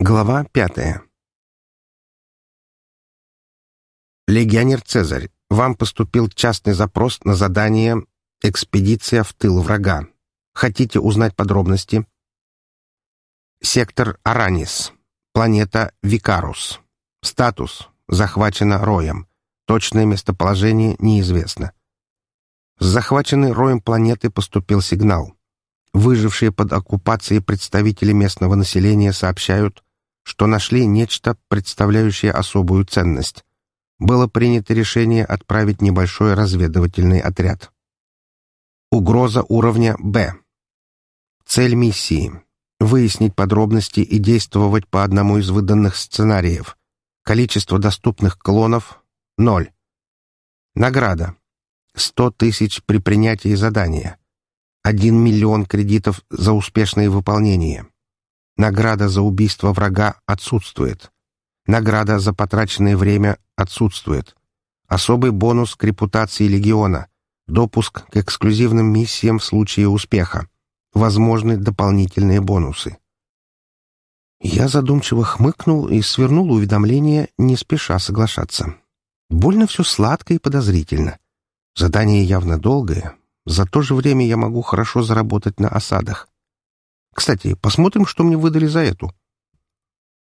Глава пятая. Легионер Цезарь, вам поступил частный запрос на задание «Экспедиция в тыл врага». Хотите узнать подробности? Сектор Аранис. Планета Викарус. Статус. Захвачена Роем. Точное местоположение неизвестно. С захваченной Роем планеты поступил сигнал. Выжившие под оккупацией представители местного населения сообщают, что нашли нечто, представляющее особую ценность. Было принято решение отправить небольшой разведывательный отряд. Угроза уровня «Б». Цель миссии — выяснить подробности и действовать по одному из выданных сценариев. Количество доступных клонов — ноль. Награда — 100 тысяч при принятии задания. 1 миллион кредитов за успешное выполнение. Награда за убийство врага отсутствует. Награда за потраченное время отсутствует. Особый бонус к репутации легиона. Допуск к эксклюзивным миссиям в случае успеха. Возможны дополнительные бонусы. Я задумчиво хмыкнул и свернул уведомление, не спеша соглашаться. Больно все сладко и подозрительно. Задание явно долгое. За то же время я могу хорошо заработать на осадах. Кстати, посмотрим, что мне выдали за эту.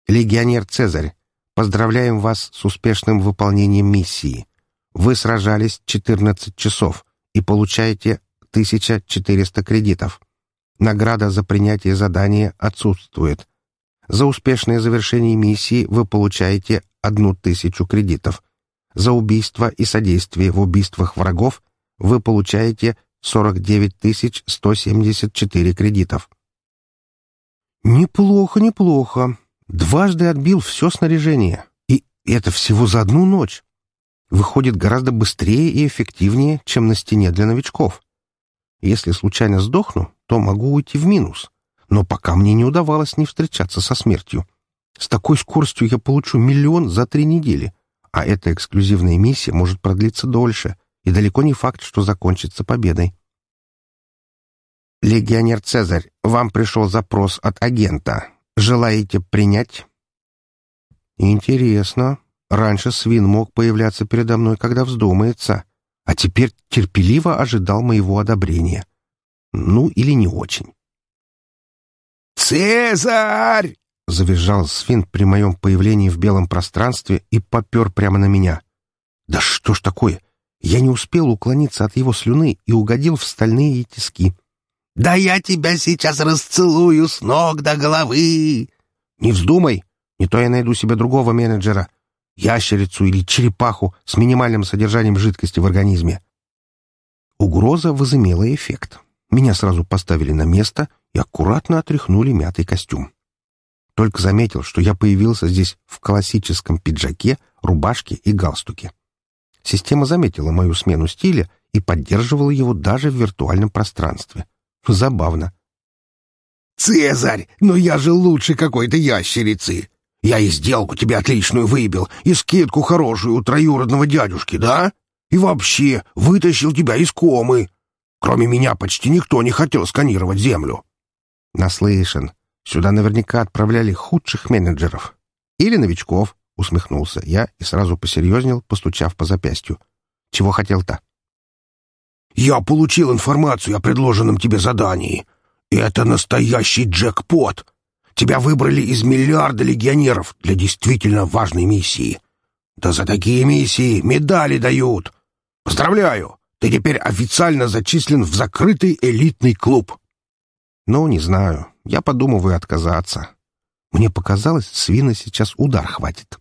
Легионер Цезарь, поздравляем вас с успешным выполнением миссии. Вы сражались 14 часов и получаете 1400 кредитов. Награда за принятие задания отсутствует. За успешное завершение миссии вы получаете 1000 кредитов. За убийство и содействие в убийствах врагов вы получаете 49 174 кредитов. «Неплохо, неплохо. Дважды отбил все снаряжение. И это всего за одну ночь. Выходит гораздо быстрее и эффективнее, чем на стене для новичков. Если случайно сдохну, то могу уйти в минус. Но пока мне не удавалось не встречаться со смертью. С такой скоростью я получу миллион за три недели, а эта эксклюзивная миссия может продлиться дольше, и далеко не факт, что закончится победой. «Легионер Цезарь, вам пришел запрос от агента. Желаете принять?» «Интересно. Раньше свин мог появляться передо мной, когда вздумается, а теперь терпеливо ожидал моего одобрения. Ну, или не очень». «Цезарь!» — завизжал свин при моем появлении в белом пространстве и попер прямо на меня. «Да что ж такое? Я не успел уклониться от его слюны и угодил в стальные тиски». Да я тебя сейчас расцелую с ног до головы!» «Не вздумай! Не то я найду себе другого менеджера, ящерицу или черепаху с минимальным содержанием жидкости в организме». Угроза возымела эффект. Меня сразу поставили на место и аккуратно отряхнули мятый костюм. Только заметил, что я появился здесь в классическом пиджаке, рубашке и галстуке. Система заметила мою смену стиля и поддерживала его даже в виртуальном пространстве. Забавно. «Цезарь, но я же лучше какой-то ящерицы. Я и сделку тебе отличную выбил, и скидку хорошую у троюродного дядюшки, да? И вообще вытащил тебя из комы. Кроме меня почти никто не хотел сканировать землю». «Наслышан. Сюда наверняка отправляли худших менеджеров. Или новичков», — усмехнулся я и сразу посерьезнел, постучав по запястью. «Чего хотел-то?» Я получил информацию о предложенном тебе задании. Это настоящий джекпот. Тебя выбрали из миллиарда легионеров для действительно важной миссии. Да за такие миссии медали дают. Поздравляю, ты теперь официально зачислен в закрытый элитный клуб. Ну, не знаю. Я подумываю отказаться. Мне показалось, свина сейчас удар хватит.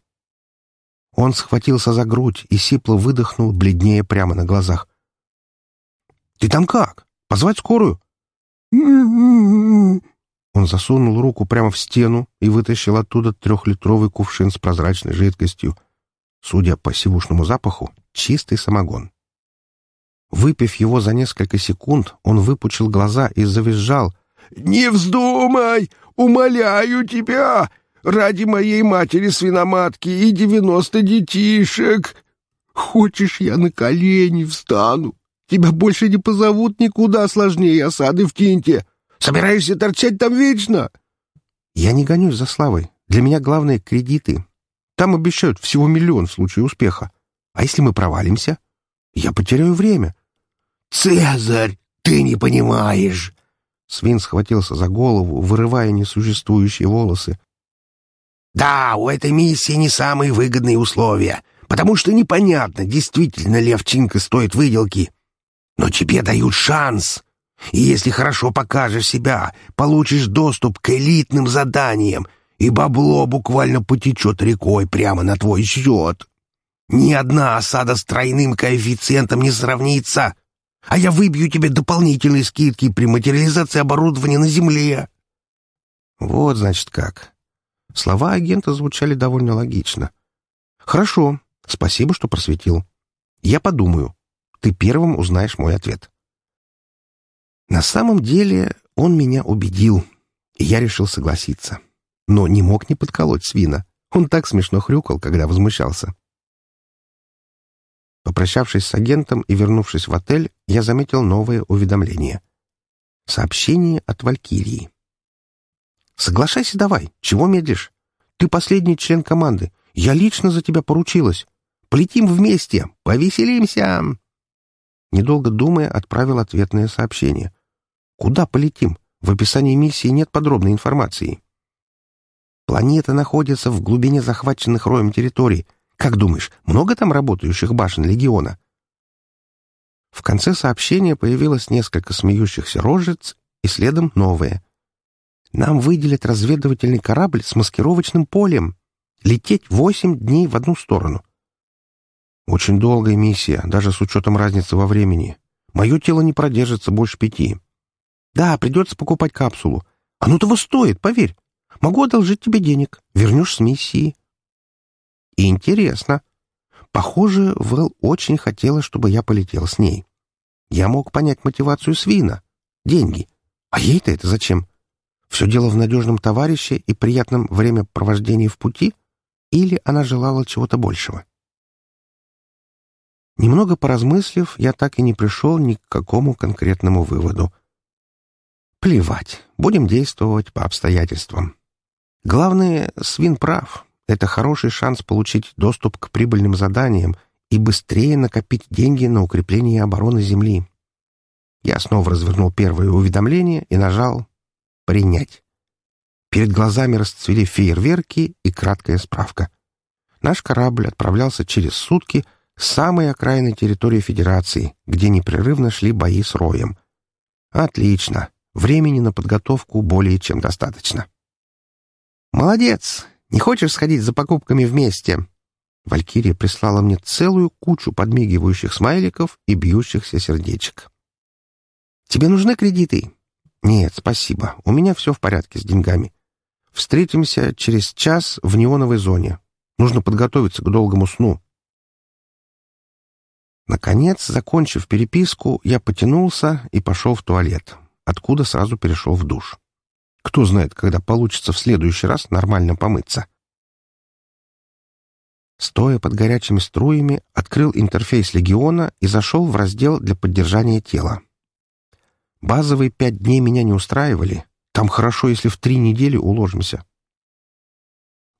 Он схватился за грудь и сипло выдохнул, бледнее прямо на глазах. «Ты там как? Позвать скорую?» Он засунул руку прямо в стену и вытащил оттуда трехлитровый кувшин с прозрачной жидкостью. Судя по сивушному запаху, чистый самогон. Выпив его за несколько секунд, он выпучил глаза и завизжал. «Не вздумай! Умоляю тебя! Ради моей матери-свиноматки и девяносто детишек! Хочешь, я на колени встану? Тебя больше не позовут никуда сложнее осады в Тинте. Собираешься торчать там вечно?» «Я не гонюсь за славой. Для меня главное — кредиты. Там обещают всего миллион в случае успеха. А если мы провалимся? Я потеряю время. «Цезарь, ты не понимаешь!» Свин схватился за голову, вырывая несуществующие волосы. «Да, у этой миссии не самые выгодные условия, потому что непонятно, действительно ли овчинка стоит выделки. Но тебе дают шанс. И если хорошо покажешь себя, получишь доступ к элитным заданиям, и бабло буквально потечет рекой прямо на твой счет. Ни одна осада с тройным коэффициентом не сравнится, а я выбью тебе дополнительные скидки при материализации оборудования на земле. Вот, значит, как. Слова агента звучали довольно логично. Хорошо, спасибо, что просветил. Я подумаю. Ты первым узнаешь мой ответ. На самом деле он меня убедил, и я решил согласиться. Но не мог не подколоть свина. Он так смешно хрюкал, когда возмущался. Попрощавшись с агентом и вернувшись в отель, я заметил новое уведомление. Сообщение от Валькирии. «Соглашайся давай. Чего медлишь? Ты последний член команды. Я лично за тебя поручилась. Полетим вместе. Повеселимся!» Недолго думая, отправил ответное сообщение. Куда полетим? В описании миссии нет подробной информации. Планета находится в глубине захваченных роем территорий. Как думаешь, много там работающих башен Легиона? В конце сообщения появилось несколько смеющихся рожец и следом новое. Нам выделят разведывательный корабль с маскировочным полем. Лететь восемь дней в одну сторону. Очень долгая миссия, даже с учетом разницы во времени. Мое тело не продержится больше пяти. Да, придется покупать капсулу. Оно того стоит, поверь. Могу одолжить тебе денег. Вернешь с миссии. И интересно. Похоже, Вэл очень хотела, чтобы я полетел с ней. Я мог понять мотивацию Свина. Деньги. А ей-то это зачем? Все дело в надежном товарище и приятном времяпровождении в пути? Или она желала чего-то большего? Немного поразмыслив, я так и не пришел ни к какому конкретному выводу. Плевать, будем действовать по обстоятельствам. Главное, Свин прав. Это хороший шанс получить доступ к прибыльным заданиям и быстрее накопить деньги на укрепление обороны Земли. Я снова развернул первое уведомление и нажал «Принять». Перед глазами расцвели фейерверки и краткая справка. Наш корабль отправлялся через сутки с самой окраинной территории Федерации, где непрерывно шли бои с Роем. Отлично. Времени на подготовку более чем достаточно. «Молодец! Не хочешь сходить за покупками вместе?» Валькирия прислала мне целую кучу подмигивающих смайликов и бьющихся сердечек. «Тебе нужны кредиты?» «Нет, спасибо. У меня все в порядке с деньгами. Встретимся через час в неоновой зоне. Нужно подготовиться к долгому сну». Наконец, закончив переписку, я потянулся и пошел в туалет откуда сразу перешел в душ. Кто знает, когда получится в следующий раз нормально помыться. Стоя под горячими струями, открыл интерфейс Легиона и зашел в раздел для поддержания тела. Базовые пять дней меня не устраивали. Там хорошо, если в три недели уложимся.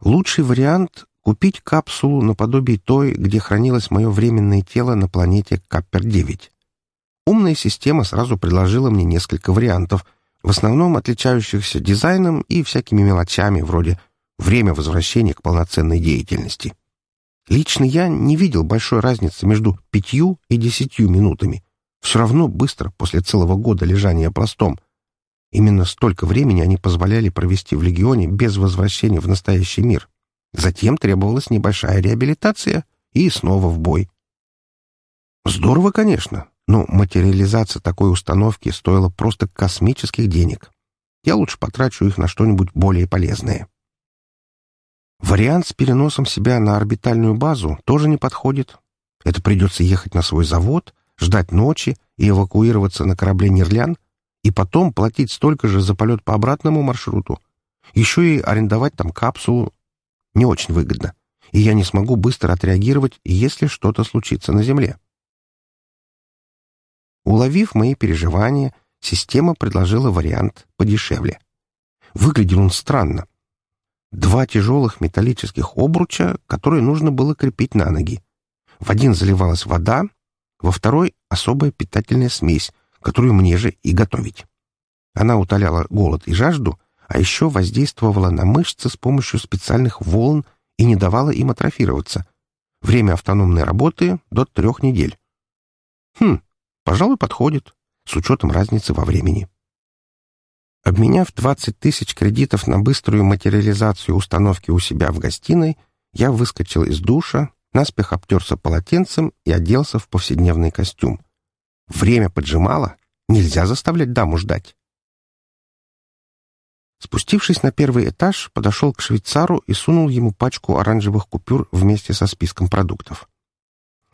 Лучший вариант — купить капсулу наподобие той, где хранилось мое временное тело на планете Каппер-9. Умная система сразу предложила мне несколько вариантов, в основном отличающихся дизайном и всякими мелочами, вроде время возвращения к полноценной деятельности. Лично я не видел большой разницы между пятью и десятью минутами. Все равно быстро, после целого года лежания пластом. Именно столько времени они позволяли провести в Легионе без возвращения в настоящий мир. Затем требовалась небольшая реабилитация и снова в бой. Здорово, конечно, но материализация такой установки стоила просто космических денег. Я лучше потрачу их на что-нибудь более полезное. Вариант с переносом себя на орбитальную базу тоже не подходит. Это придется ехать на свой завод, ждать ночи и эвакуироваться на корабле «Нерлян», и потом платить столько же за полет по обратному маршруту. Еще и арендовать там капсулу не очень выгодно, и я не смогу быстро отреагировать, если что-то случится на Земле. Уловив мои переживания, система предложила вариант подешевле. Выглядел он странно. Два тяжелых металлических обруча, которые нужно было крепить на ноги. В один заливалась вода, во второй — особая питательная смесь, которую мне же и готовить. Она утоляла голод и жажду, а еще воздействовала на мышцы с помощью специальных волн и не давала им атрофироваться. Время автономной работы — до трех недель. Хм, пожалуй, подходит, с учетом разницы во времени. Обменяв 20 тысяч кредитов на быструю материализацию установки у себя в гостиной, я выскочил из душа, наспех обтерся полотенцем и оделся в повседневный костюм. Время поджимало, нельзя заставлять даму ждать. Спустившись на первый этаж, подошел к швейцару и сунул ему пачку оранжевых купюр вместе со списком продуктов.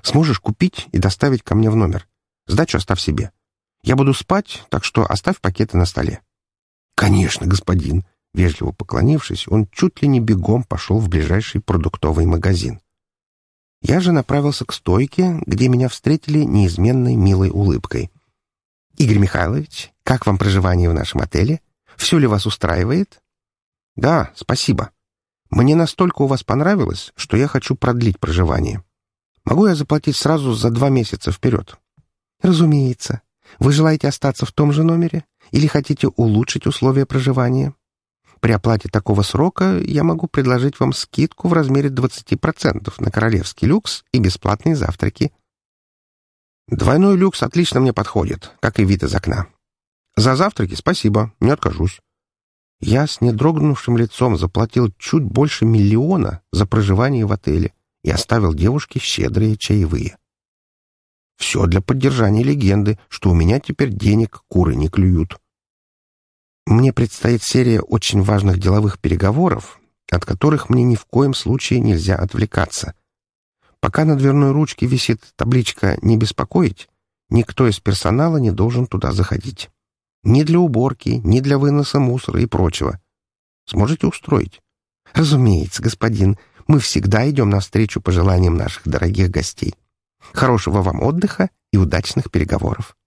«Сможешь купить и доставить ко мне в номер. Сдачу оставь себе. Я буду спать, так что оставь пакеты на столе». «Конечно, господин!» Вежливо поклонившись, он чуть ли не бегом пошел в ближайший продуктовый магазин. Я же направился к стойке, где меня встретили неизменной милой улыбкой. «Игорь Михайлович, как вам проживание в нашем отеле? Все ли вас устраивает?» «Да, спасибо. Мне настолько у вас понравилось, что я хочу продлить проживание. Могу я заплатить сразу за два месяца вперед?» «Разумеется. Вы желаете остаться в том же номере или хотите улучшить условия проживания?» При оплате такого срока я могу предложить вам скидку в размере 20% на королевский люкс и бесплатные завтраки. Двойной люкс отлично мне подходит, как и вид из окна. За завтраки спасибо, не откажусь. Я с недрогнувшим лицом заплатил чуть больше миллиона за проживание в отеле и оставил девушке щедрые чаевые. Все для поддержания легенды, что у меня теперь денег куры не клюют. Мне предстоит серия очень важных деловых переговоров, от которых мне ни в коем случае нельзя отвлекаться. Пока на дверной ручке висит табличка «Не беспокоить», никто из персонала не должен туда заходить. Ни для уборки, ни для выноса мусора и прочего. Сможете устроить? Разумеется, господин, мы всегда идем навстречу пожеланиям наших дорогих гостей. Хорошего вам отдыха и удачных переговоров.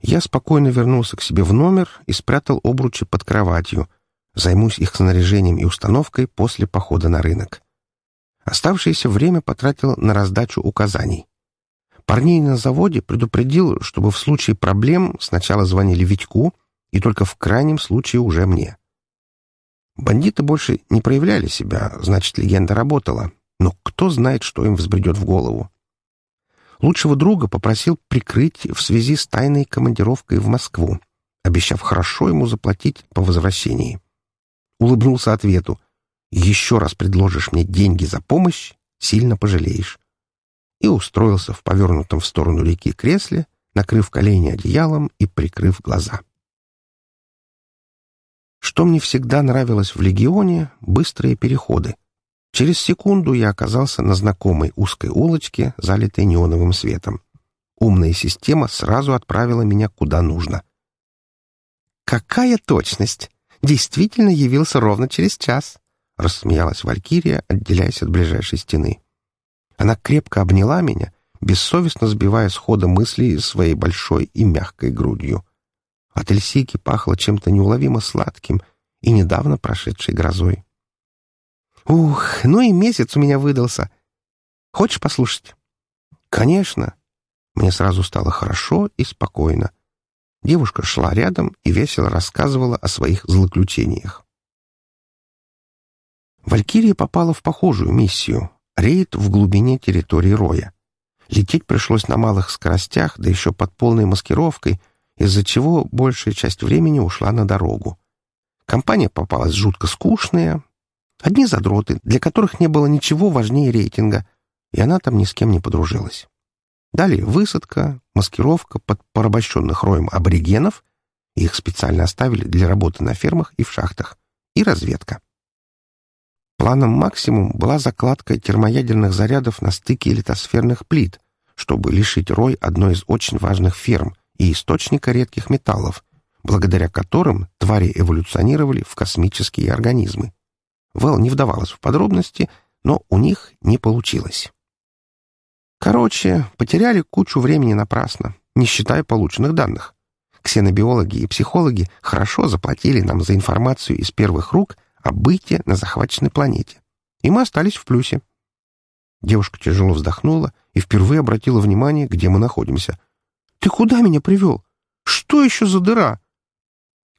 Я спокойно вернулся к себе в номер и спрятал обручи под кроватью. Займусь их снаряжением и установкой после похода на рынок. Оставшееся время потратил на раздачу указаний. Парней на заводе предупредил, чтобы в случае проблем сначала звонили Витьку и только в крайнем случае уже мне. Бандиты больше не проявляли себя, значит, легенда работала. Но кто знает, что им взбредет в голову. Лучшего друга попросил прикрыть в связи с тайной командировкой в Москву, обещав хорошо ему заплатить по возвращении. Улыбнулся ответу. «Еще раз предложишь мне деньги за помощь, сильно пожалеешь» и устроился в повернутом в сторону реки кресле, накрыв колени одеялом и прикрыв глаза. Что мне всегда нравилось в «Легионе» — быстрые переходы. Через секунду я оказался на знакомой узкой улочке, залитой неоновым светом. Умная система сразу отправила меня куда нужно. «Какая точность! Действительно явился ровно через час!» — рассмеялась Валькирия, отделяясь от ближайшей стены. Она крепко обняла меня, бессовестно сбивая с хода мыслей своей большой и мягкой грудью. От Эльсики пахло чем-то неуловимо сладким и недавно прошедшей грозой. «Ух, ну и месяц у меня выдался. Хочешь послушать?» «Конечно». Мне сразу стало хорошо и спокойно. Девушка шла рядом и весело рассказывала о своих злоключениях. Валькирия попала в похожую миссию Рейд в глубине территории роя. Лететь пришлось на малых скоростях, да еще под полной маскировкой, из-за чего большая часть времени ушла на дорогу. Компания попалась жутко скучная. Одни задроты, для которых не было ничего важнее рейтинга, и она там ни с кем не подружилась. Далее высадка, маскировка под порабощенных роем аборигенов, их специально оставили для работы на фермах и в шахтах, и разведка. Планом максимум была закладка термоядерных зарядов на стыке литосферных плит, чтобы лишить Рой одной из очень важных ферм и источника редких металлов, благодаря которым твари эволюционировали в космические организмы. Вэл не вдавалась в подробности, но у них не получилось. Короче, потеряли кучу времени напрасно, не считая полученных данных. Ксенобиологи и психологи хорошо заплатили нам за информацию из первых рук о быте на захваченной планете. И мы остались в плюсе. Девушка тяжело вздохнула и впервые обратила внимание, где мы находимся. «Ты куда меня привел? Что еще за дыра?»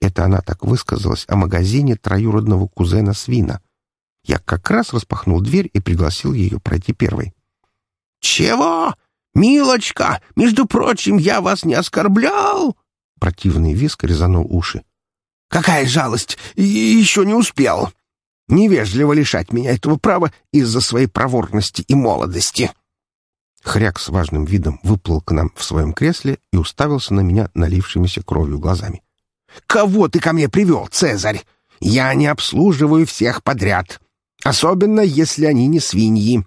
Это она так высказалась о магазине троюродного кузена Свина. Я как раз распахнул дверь и пригласил ее пройти первой. «Чего? Милочка, между прочим, я вас не оскорблял!» Противный виск резанул уши. «Какая жалость! Еще не успел! Невежливо лишать меня этого права из-за своей проворности и молодости!» Хряк с важным видом выплыл к нам в своем кресле и уставился на меня налившимися кровью глазами. «Кого ты ко мне привел, Цезарь? Я не обслуживаю всех подряд, особенно если они не свиньи».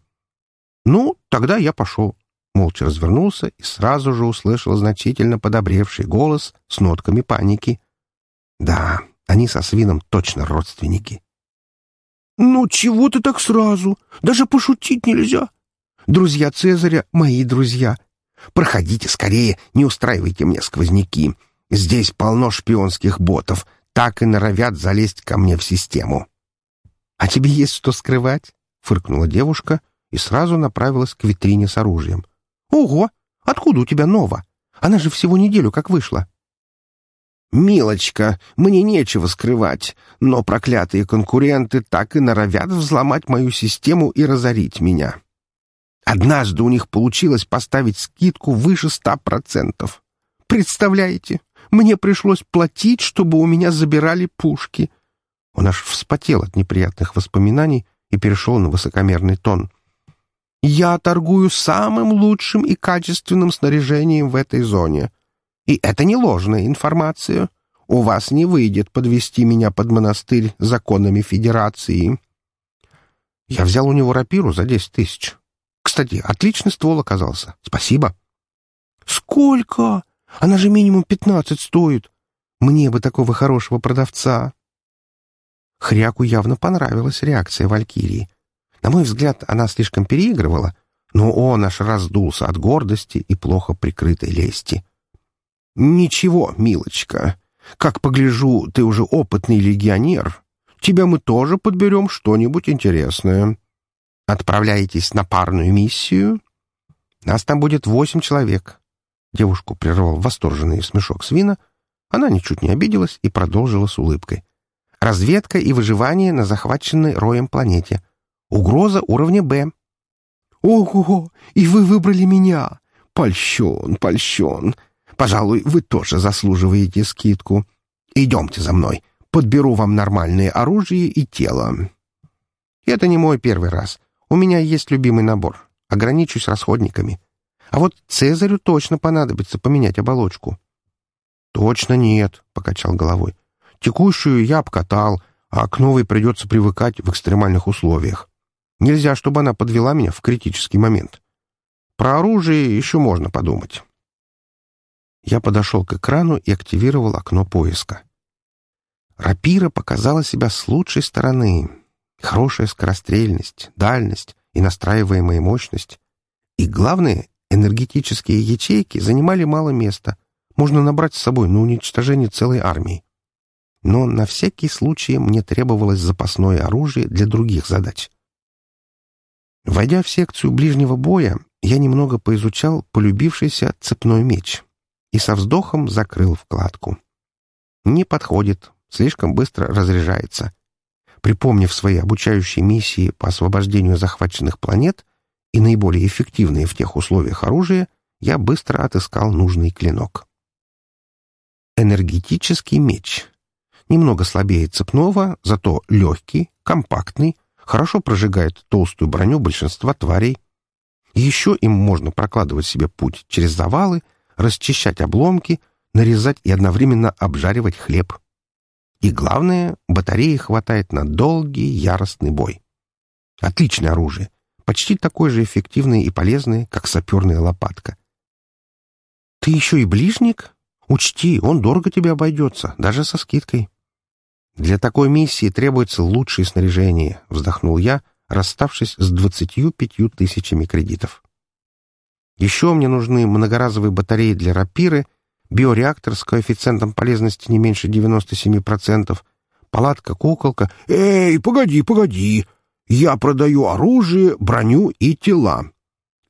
«Ну, тогда я пошел». Молча развернулся и сразу же услышал значительно подобревший голос с нотками паники. «Да, они со свином точно родственники». «Ну, чего ты так сразу? Даже пошутить нельзя. Друзья Цезаря — мои друзья. Проходите скорее, не устраивайте мне сквозняки. Здесь полно шпионских ботов, так и норовят залезть ко мне в систему». «А тебе есть что скрывать?» — фыркнула девушка и сразу направилась к витрине с оружием. «Ого! Откуда у тебя нова? Она же всего неделю как вышла». «Милочка, мне нечего скрывать, но проклятые конкуренты так и норовят взломать мою систему и разорить меня. Однажды у них получилось поставить скидку выше ста процентов. Представляете, мне пришлось платить, чтобы у меня забирали пушки». Он аж вспотел от неприятных воспоминаний и перешел на высокомерный тон. «Я торгую самым лучшим и качественным снаряжением в этой зоне. И это не ложная информация. У вас не выйдет подвести меня под монастырь законами Федерации». Я взял у него рапиру за десять тысяч. Кстати, отличный ствол оказался. Спасибо. «Сколько? Она же минимум пятнадцать стоит. Мне бы такого хорошего продавца». Хряку явно понравилась реакция Валькирии. На мой взгляд, она слишком переигрывала, но он аж раздулся от гордости и плохо прикрытой лести. «Ничего, милочка. Как погляжу, ты уже опытный легионер. Тебя мы тоже подберем что-нибудь интересное. Отправляетесь на парную миссию?» «Нас там будет восемь человек». Девушку прервал восторженный смешок свина. Она ничуть не обиделась и продолжила с улыбкой. «Разведка и выживание на захваченной роем планете. Угроза уровня «Б». «Ого! И вы выбрали меня! Польщен, польщен! Пожалуй, вы тоже заслуживаете скидку. Идемте за мной, подберу вам нормальное оружие и тело». «Это не мой первый раз. У меня есть любимый набор. Ограничусь расходниками. А вот Цезарю точно понадобится поменять оболочку». «Точно нет», — покачал головой. «Текущую я обкатал, а к новой придется привыкать в экстремальных условиях. Нельзя, чтобы она подвела меня в критический момент. Про оружие еще можно подумать». Я подошел к экрану и активировал окно поиска. Рапира показала себя с лучшей стороны. Хорошая скорострельность, дальность и настраиваемая мощность. И главное, энергетические ячейки занимали мало места. Можно набрать с собой на уничтожение целой армии. Но на всякий случай мне требовалось запасное оружие для других задач. Войдя в секцию ближнего боя, я немного поизучал полюбившийся цепной меч и со вздохом закрыл вкладку. Не подходит, слишком быстро разряжается. Припомнив свои обучающие миссии по освобождению захваченных планет и наиболее эффективные в тех условиях оружия, я быстро отыскал нужный клинок. Энергетический меч. Немного слабее цепного, зато легкий, компактный, хорошо прожигает толстую броню большинства тварей. Еще им можно прокладывать себе путь через завалы расчищать обломки, нарезать и одновременно обжаривать хлеб. И главное, батареи хватает на долгий яростный бой. Отличное оружие, почти такое же эффективное и полезное, как саперная лопатка. «Ты еще и ближник? Учти, он дорого тебе обойдется, даже со скидкой». «Для такой миссии требуется лучшее снаряжение», — вздохнул я, расставшись с двадцатью пятью тысячами кредитов. Еще мне нужны многоразовые батареи для рапиры, биореактор с коэффициентом полезности не меньше 97%, палатка-куколка. «Эй, погоди, погоди! Я продаю оружие, броню и тела.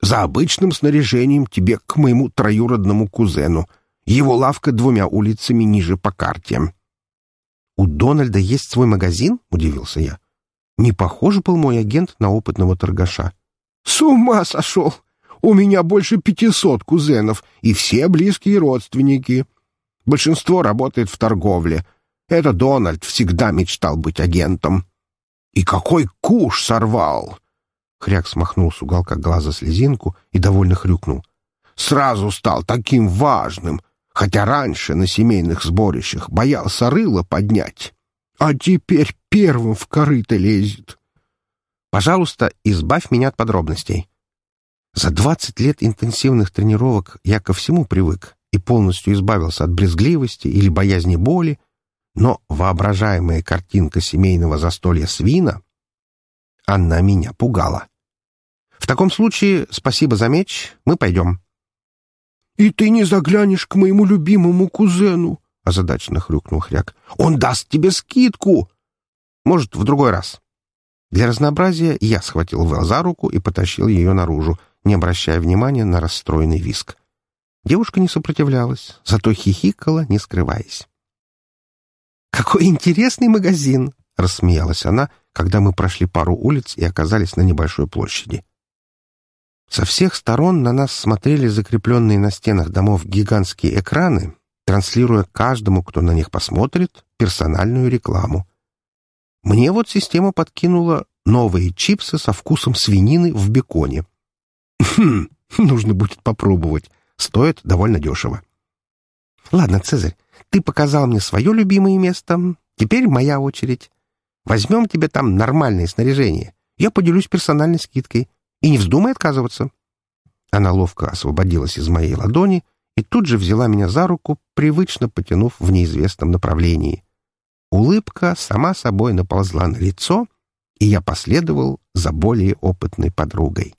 За обычным снаряжением тебе к моему троюродному кузену. Его лавка двумя улицами ниже по карте». «У Дональда есть свой магазин?» — удивился я. «Не похож был мой агент на опытного торгаша». «С ума сошел! У меня больше пятисот кузенов, и все близкие родственники. Большинство работает в торговле. Это Дональд всегда мечтал быть агентом. И какой куш сорвал!» Хряк смахнул с уголка глаза слезинку и довольно хрюкнул. «Сразу стал таким важным, хотя раньше на семейных сборищах боялся рыло поднять. А теперь первым в корыто лезет». «Пожалуйста, избавь меня от подробностей. За 20 лет интенсивных тренировок я ко всему привык и полностью избавился от брезгливости или боязни боли, но воображаемая картинка семейного застолья свина, она меня пугала. В таком случае, спасибо за меч, мы пойдем. — И ты не заглянешь к моему любимому кузену? — озадаченно хрюкнул Хряк. — Он даст тебе скидку. — Может, в другой раз. Для разнообразия я схватил Вэл за руку и потащил ее наружу, не обращая внимания на расстроенный виск. Девушка не сопротивлялась, зато хихикала, не скрываясь. «Какой интересный магазин!» — рассмеялась она, когда мы прошли пару улиц и оказались на небольшой площади. Со всех сторон на нас смотрели закрепленные на стенах домов гигантские экраны, транслируя каждому, кто на них посмотрит, персональную рекламу. Мне вот система подкинула новые чипсы со вкусом свинины в беконе. Хм, нужно будет попробовать. Стоит довольно дешево. Ладно, Цезарь, ты показал мне свое любимое место. Теперь моя очередь. Возьмем тебе там нормальное снаряжение. Я поделюсь персональной скидкой. И не вздумай отказываться. Она ловко освободилась из моей ладони и тут же взяла меня за руку, привычно потянув в неизвестном направлении. Улыбка сама собой наползла на лицо, и я последовал за более опытной подругой.